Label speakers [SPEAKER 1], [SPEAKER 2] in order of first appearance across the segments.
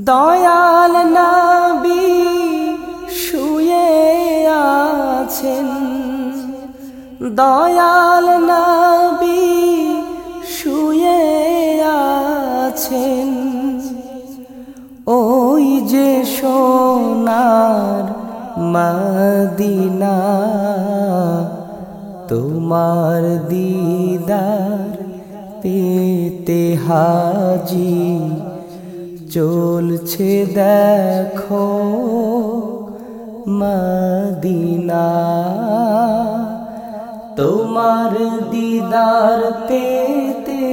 [SPEAKER 1] দয়াল নবী শুয়ে আছেন। দয়াল নবী শুয়ে আছেন। ওই যে সোনার মদিনা, তোমার দিদার পেতে হাজি। চলছে দেখো মদিনা। তোমার দিদার পেতে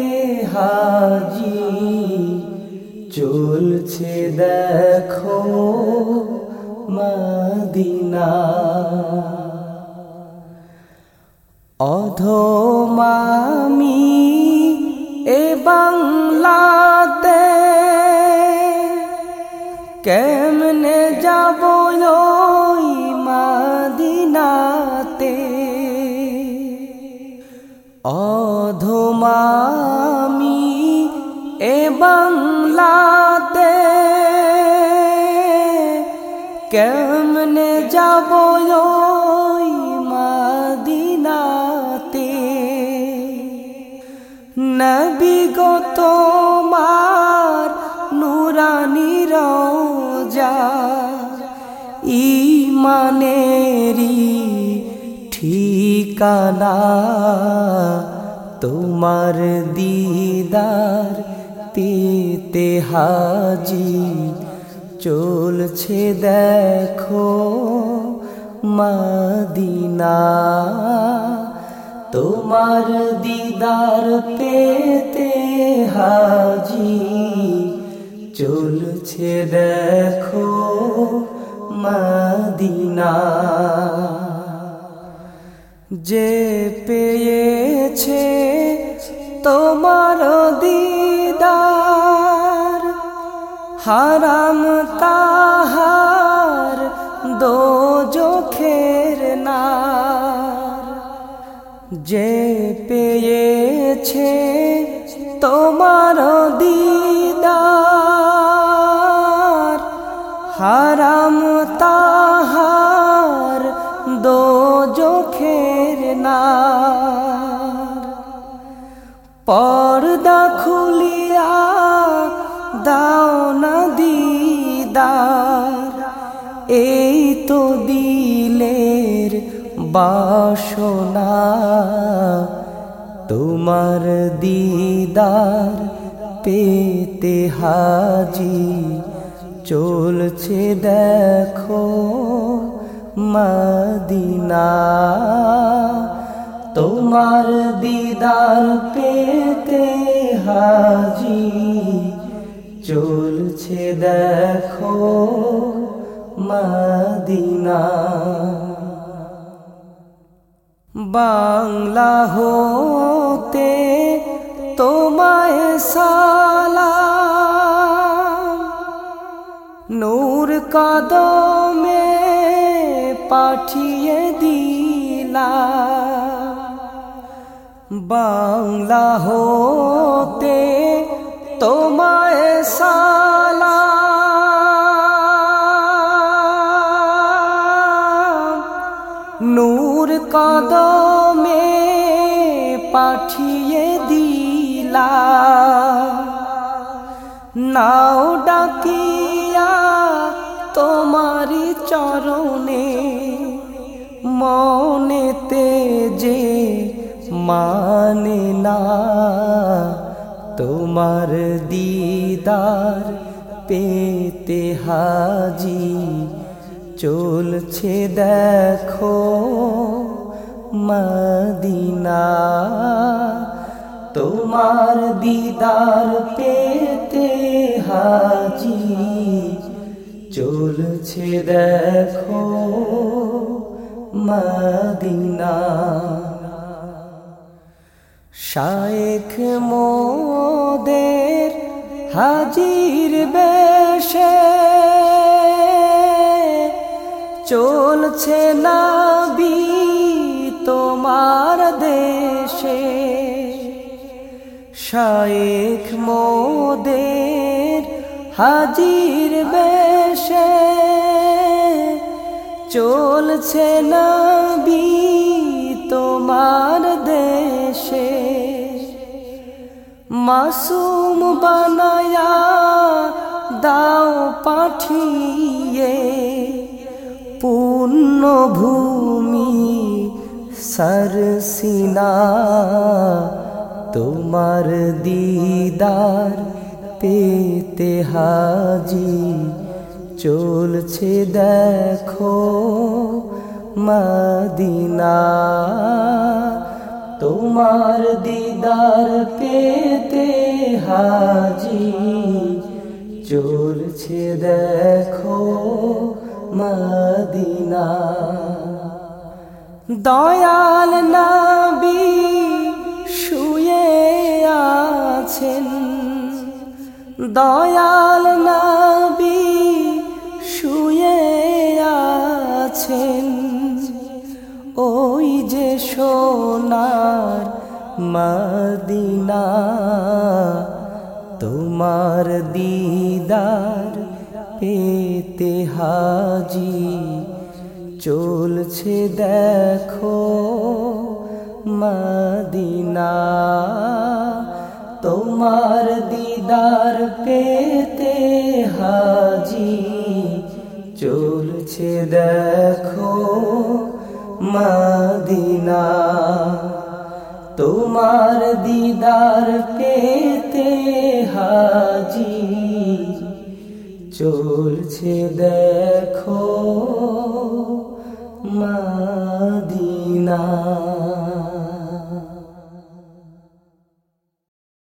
[SPEAKER 1] হাজি। চলছে দেখো মদিনা। অধমামি অধমামি এ বাংলাতে কেমনে যাব মাদিনাতে? নবী গো তোমার নুরানি রোজা ইমানেরি ঠিকানা? তোমার দিদার পেতে হাজি চলছে দেখো মদিনা। তোমার দিদার পেতে হাজি চলছে দেখো মদিনা। যে পেয়েছে তোমার দিদার, হারাম তাহার দো চোখের নার। যে পেয়েছে তোমার দিদার, হারাম তাহার দো চোখের নার পর্দা খুলিয়া দাও না দিদার, এই তো দিলের বাসনা। তোমার দিদার পেতে হাজি, চলছে দেখো মদিনা। তোমার দিদার পেতে হাজি চলছে দেখো মদিনা। বাংলা হতে তোমায় সালাম। নূর কদমে পাঠিয়ে দিলা। বাংলা হতে তোমায় সালাম। নূর কদমে পাঠিয়ে দিলা। নাও ডাকিয়া তোমারি চরণে মনেতে যে মানে না, তোমার দিদার পেতে হাজি চলছে দেখো মদিনা। তোমার দিদার পেতে হাজি চলছে দেখো মদিনা। শায়েখ মোদের হাজির বেশে চলছে নাবি তোমার দেশে। শায়েখ মোদের হাজির বেশে চলছে নবী তোমার দেশে। মাসুম বানায়া দাও পাঠিয়ে, পূর্ণ ভূমি সরসিনা তোমার দিদার পেতে হাজি চলছে দেখো মদিনা। তোমার দিদার পেতে হাজি। চলছে দেখো মদিনা। দয়াল নবী শুয়ে আছেন। দয়াল নবী আছেন। ওই যে সোনার মদিনা, তোমার দিদার পেতে হাজি। চলছে দেখো মদিনা, তোমার দিদার পেতে হাজি। চলছে দেখো মদিনা তোমার দিদার পেতে হাজি চলছে দেখো মদিনা।